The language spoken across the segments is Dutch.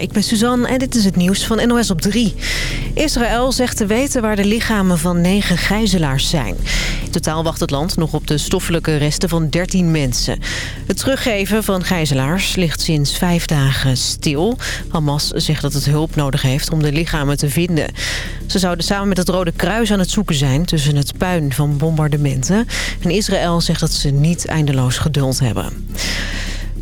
Ik ben Suzanne en dit is het nieuws van NOS op 3. Israël zegt te weten waar de lichamen van negen gijzelaars zijn. In totaal wacht het land nog op de stoffelijke resten van 13 mensen. Het teruggeven van gijzelaars ligt sinds vijf dagen stil. Hamas zegt dat het hulp nodig heeft om de lichamen te vinden. Ze zouden samen met het Rode Kruis aan het zoeken zijn tussen het puin van bombardementen. En Israël zegt dat ze niet eindeloos geduld hebben.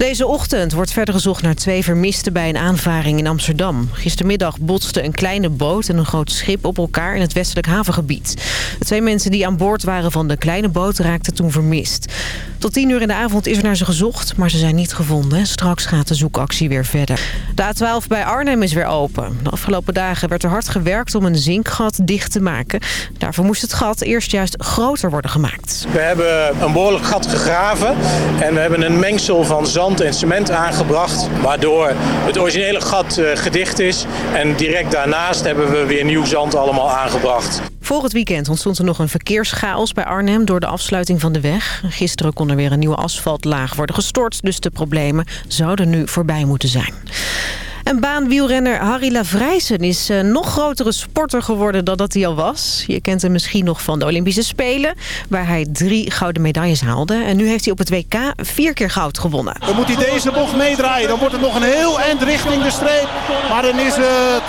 Deze ochtend wordt verder gezocht naar twee vermisten bij een aanvaring in Amsterdam. Gistermiddag botsten een kleine boot en een groot schip op elkaar in het westelijk havengebied. De twee mensen die aan boord waren van de kleine boot raakten toen vermist. Tot tien uur in de avond is er naar ze gezocht, maar ze zijn niet gevonden. Straks gaat de zoekactie weer verder. De A12 bij Arnhem is weer open. De afgelopen dagen werd er hard gewerkt om een zinkgat dicht te maken. Daarvoor moest het gat eerst juist groter worden gemaakt. We hebben een behoorlijk gat gegraven en we hebben een mengsel van zand en cement aangebracht. Waardoor het originele gat uh, gedicht is. En direct daarnaast hebben we weer nieuw zand allemaal aangebracht. Voor het weekend ontstond er nog een verkeerschaos bij Arnhem door de afsluiting van de weg. Gisteren kon er weer een nieuwe asfaltlaag worden gestort, dus de problemen zouden nu voorbij moeten zijn. En baanwielrenner Harry Lavrijsen is een eh, nog grotere sporter geworden dan dat hij al was. Je kent hem misschien nog van de Olympische Spelen, waar hij drie gouden medailles haalde. En nu heeft hij op het WK vier keer goud gewonnen. Dan moet hij deze bocht meedraaien. Dan wordt het nog een heel eind richting de streep. Maar dan is het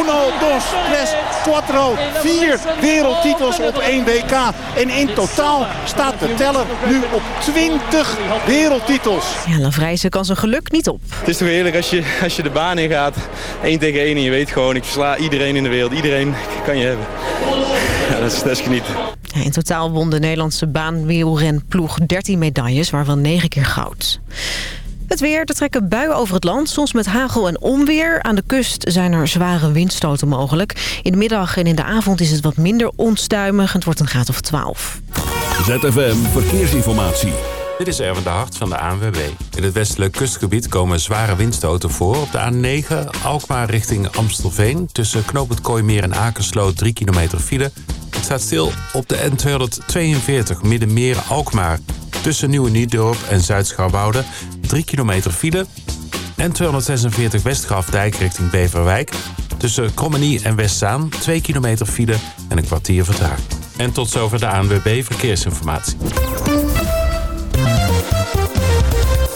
uno, dos, tres, quattro. Vier wereldtitels op één WK. En in totaal staat de teller nu op 20 wereldtitels. Ja, Lavrijsen kan zijn geluk niet op. Het is toch heerlijk als je, als je de baan in gaat. 1 tegen 1 en je weet gewoon, ik versla iedereen in de wereld. Iedereen kan je hebben. Ja, dat is, dat is genieten. In totaal won de Nederlandse baanwielrenploeg 13 medailles, waarvan 9 keer goud. Het weer, er trekken buien over het land, soms met hagel en onweer. Aan de kust zijn er zware windstoten mogelijk. In de middag en in de avond is het wat minder onstuimig. Het wordt een graad of 12. ZFM Verkeersinformatie. Dit is Erwin de Hart van de ANWB. In het westelijk kustgebied komen zware windstoten voor. Op de A9 Alkmaar richting Amstelveen. Tussen knooppunt Kooimeer en Akersloot 3 kilometer file. Het staat stil op de N242 Middenmeer Alkmaar. Tussen Nieuwe Niedorp en Zuid-Scharwoude 3 kilometer file. N246 Westgrafdijk richting Beverwijk. Tussen Krommenie en Westzaan 2 kilometer file en een kwartier vertraging. En tot zover de ANWB Verkeersinformatie.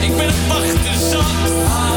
Ik ben het wachten zat.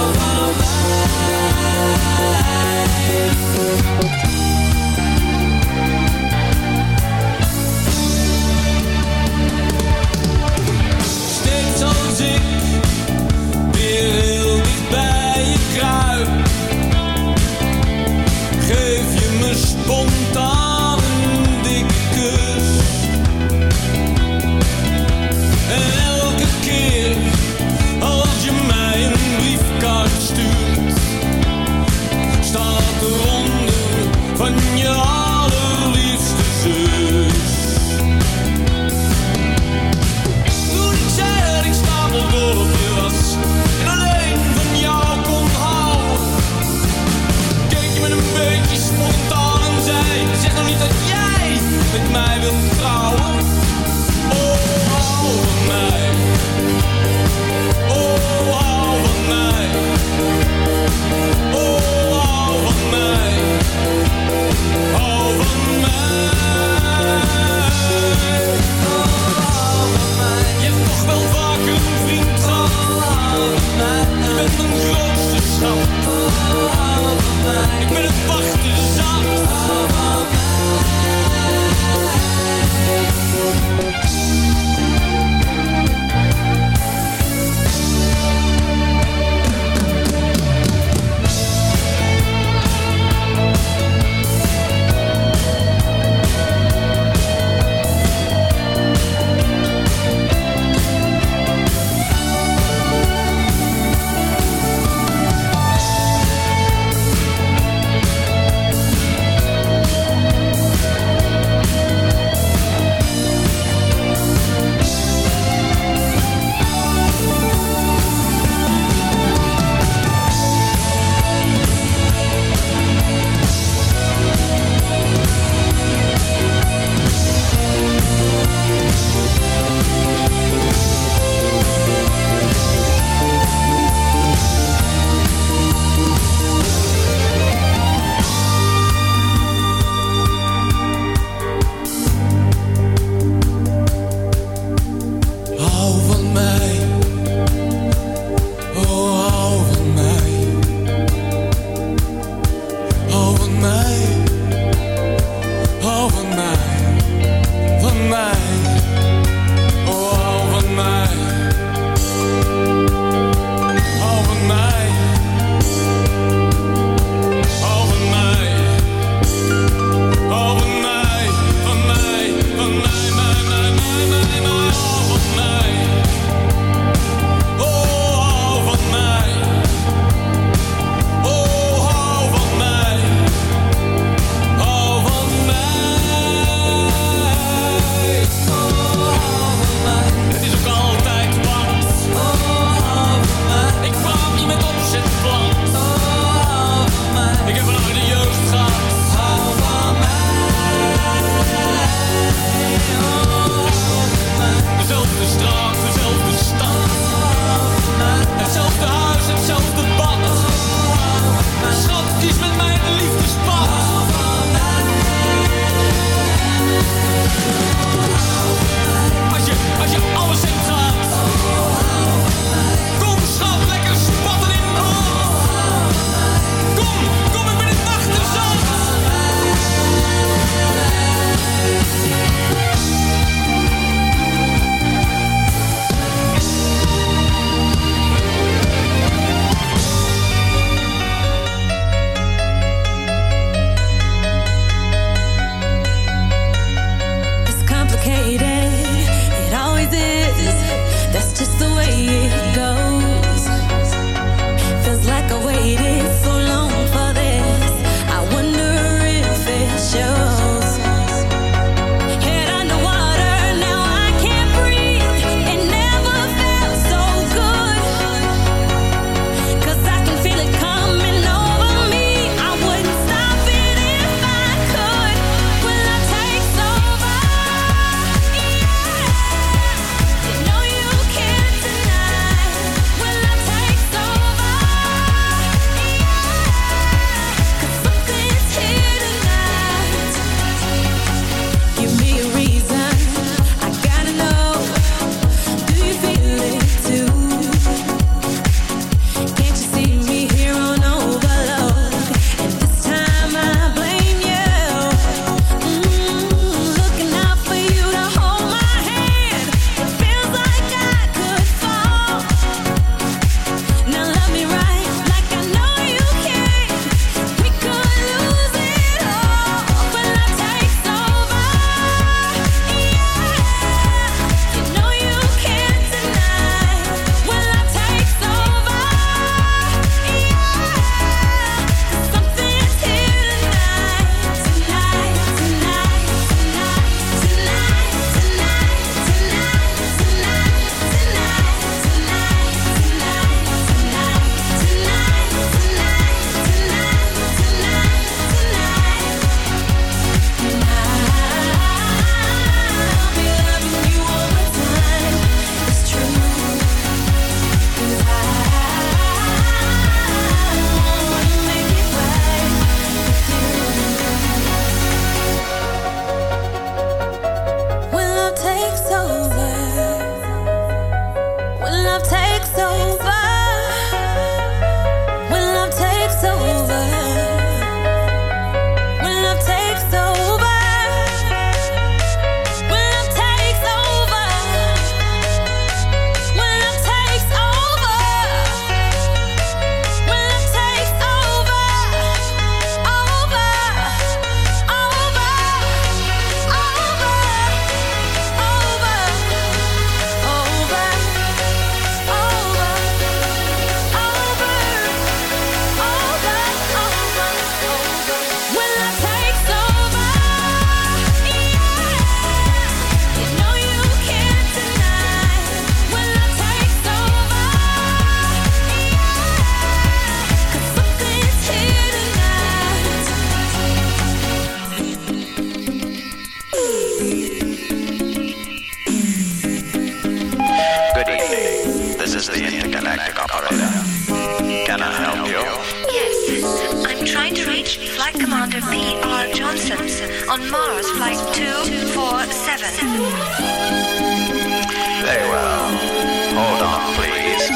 Hold on, please.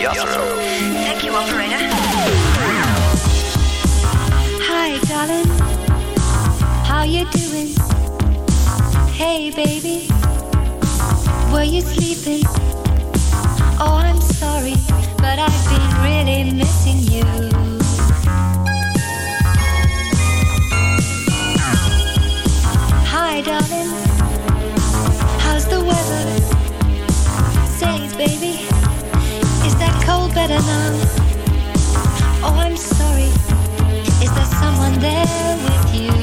Yes, Thank you, operator. Hi, darling. How you doing? Hey, baby. Were you sleeping? Oh, I'm sorry, but I've been really missing you. Hi, darling. How's the weather? days, baby. Is that cold better now? Oh, I'm sorry. Is there someone there with you?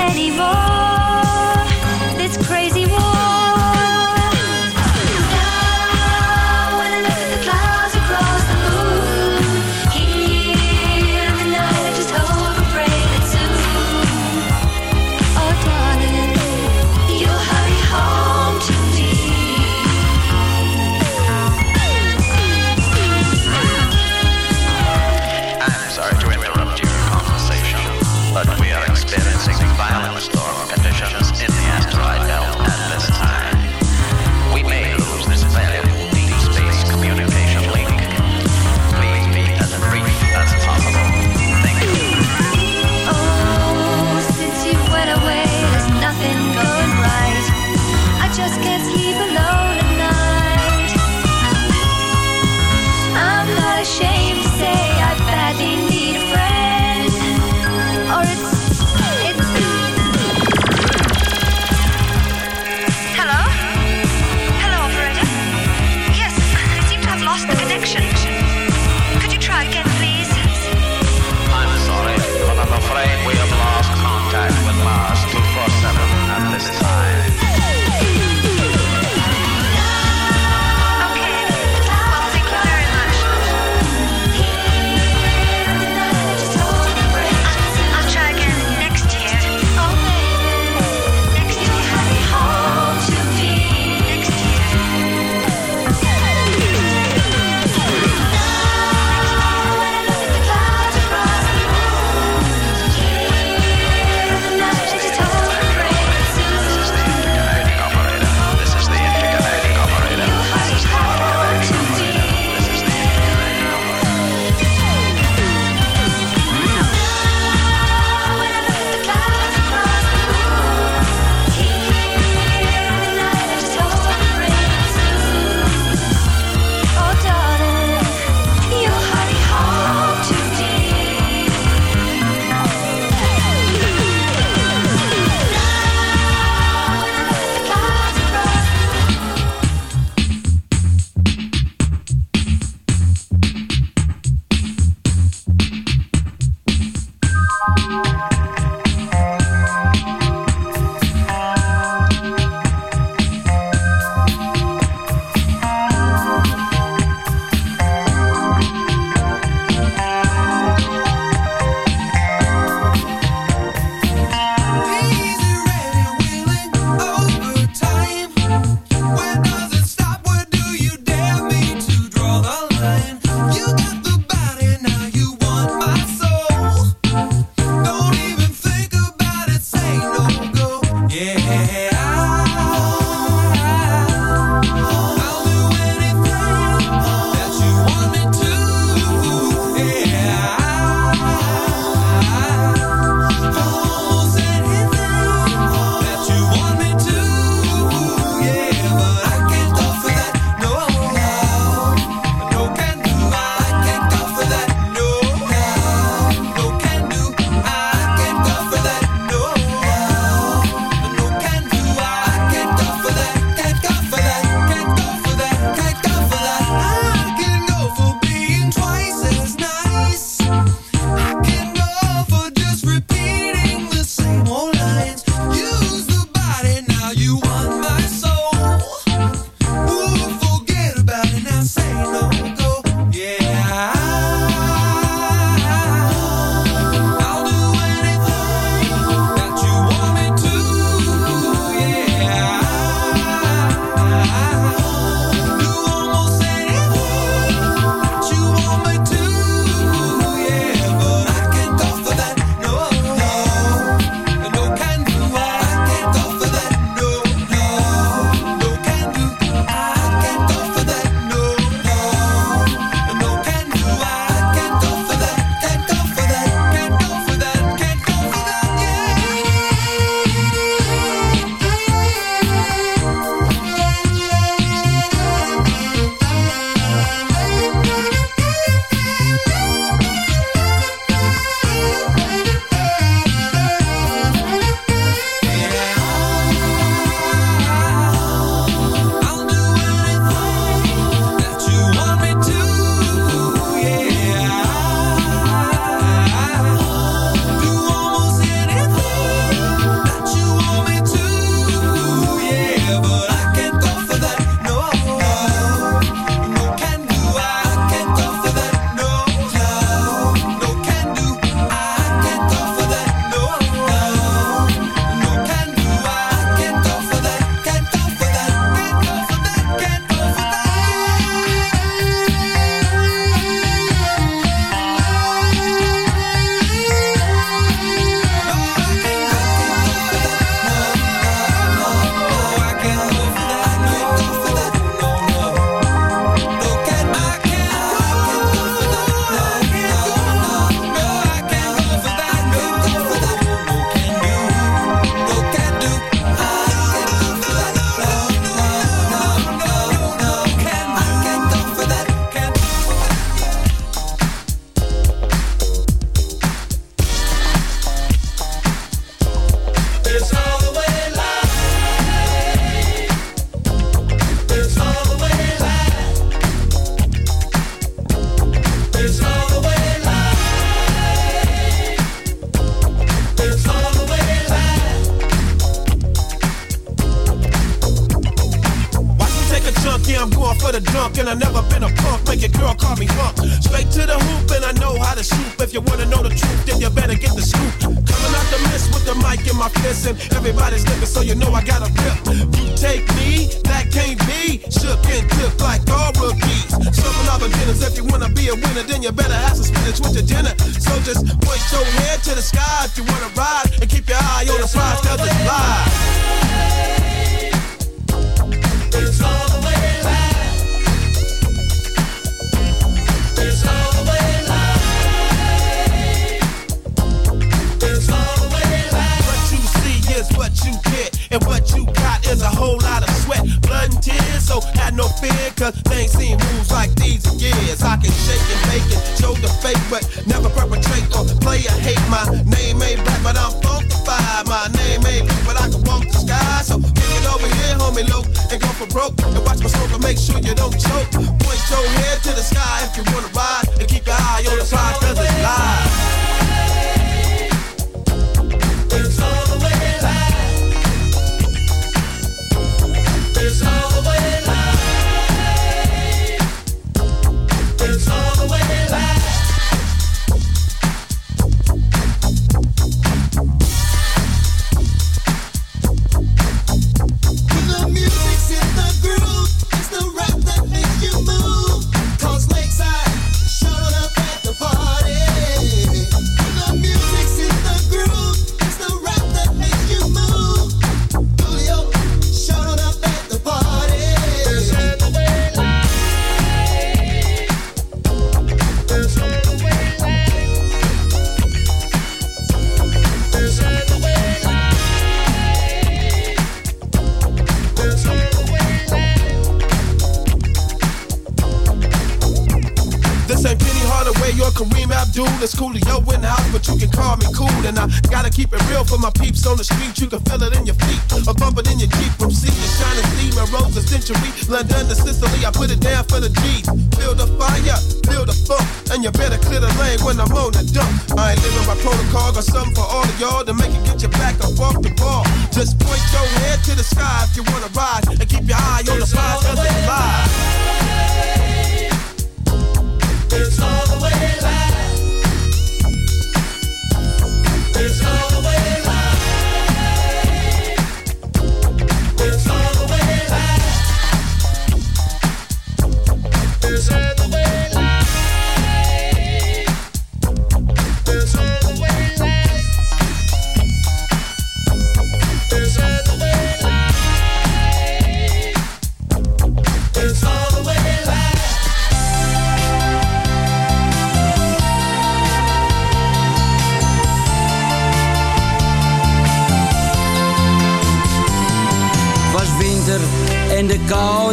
anymore.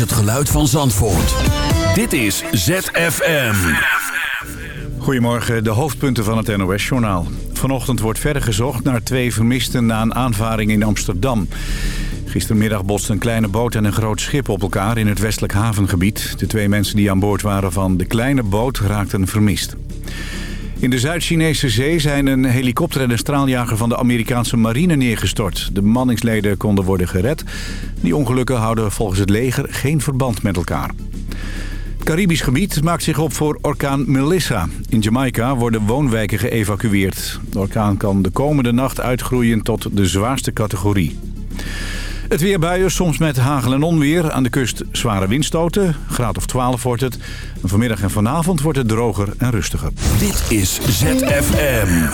Het geluid van Zandvoort. Dit is ZFM. Goedemorgen, de hoofdpunten van het NOS-journaal. Vanochtend wordt verder gezocht naar twee vermisten na een aanvaring in Amsterdam. Gistermiddag botsten een kleine boot en een groot schip op elkaar in het westelijk havengebied. De twee mensen die aan boord waren van de kleine boot raakten vermist. In de Zuid-Chinese zee zijn een helikopter en een straaljager van de Amerikaanse marine neergestort. De bemanningsleden konden worden gered. Die ongelukken houden volgens het leger geen verband met elkaar. Het Caribisch gebied maakt zich op voor orkaan Melissa. In Jamaica worden woonwijken geëvacueerd. De orkaan kan de komende nacht uitgroeien tot de zwaarste categorie. Het weer buien, soms met hagel en onweer. Aan de kust zware windstoten. Graad of 12 wordt het. Vanmiddag en vanavond wordt het droger en rustiger. Dit is ZFM.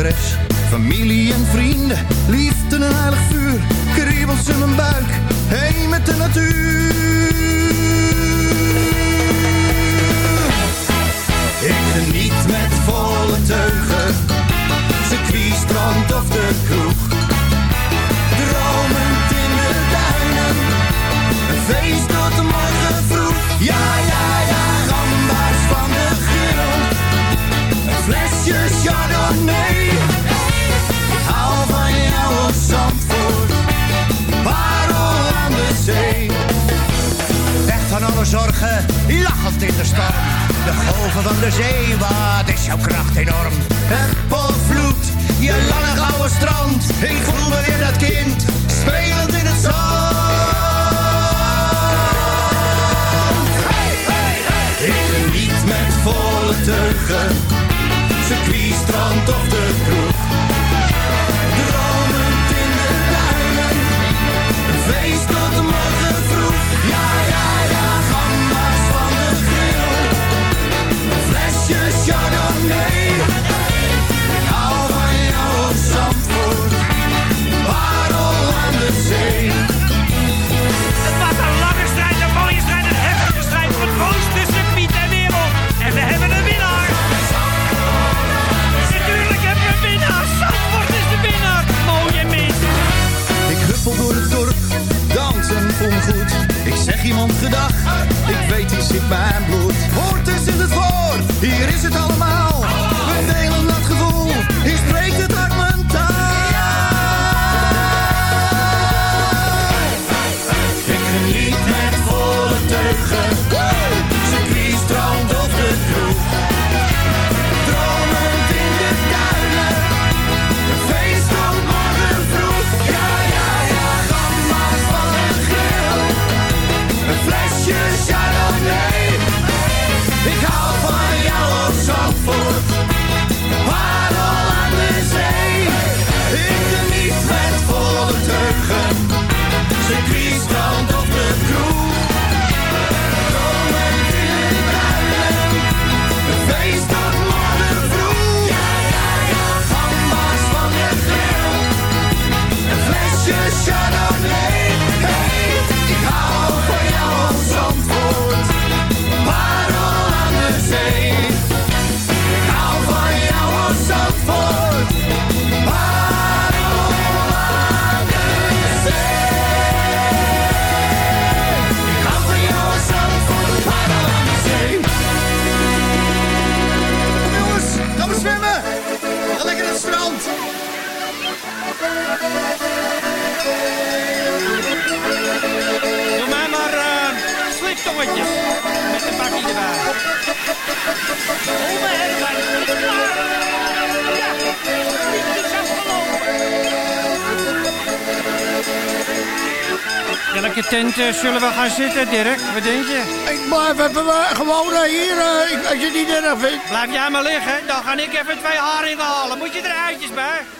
Adres. Volle teugen. Circuit, strand of de kroeg. Ik weet hier zit mijn bloed. Hoort is in het voor, hier is het allemaal. We delen dat gevoel, hier spreekt het uit goed, eh, zullen we gaan zitten, Dirk? Wat denk je? Ik blijf even eh, gewoon eh, hier, uh, als je het niet erg vindt. Blijf jij maar liggen, dan ga ik even twee haren inhalen. Moet je er eitjes bij?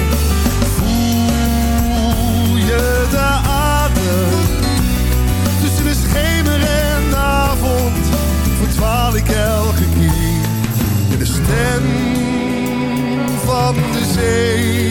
say.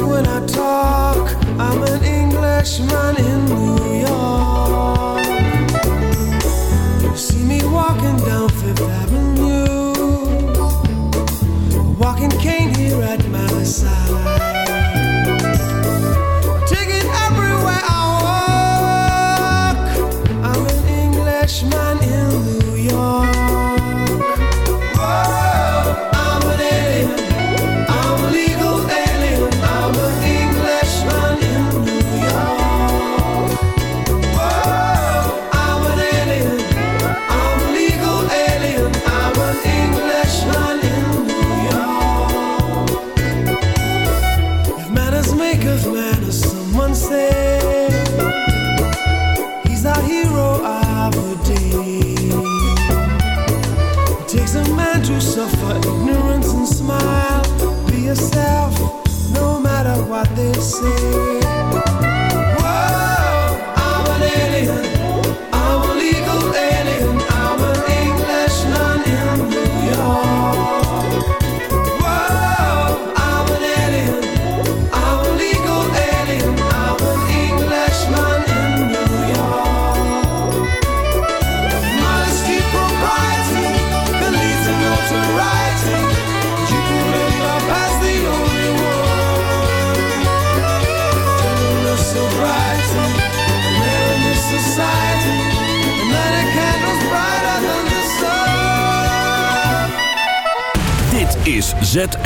when I talk. I'm an Englishman.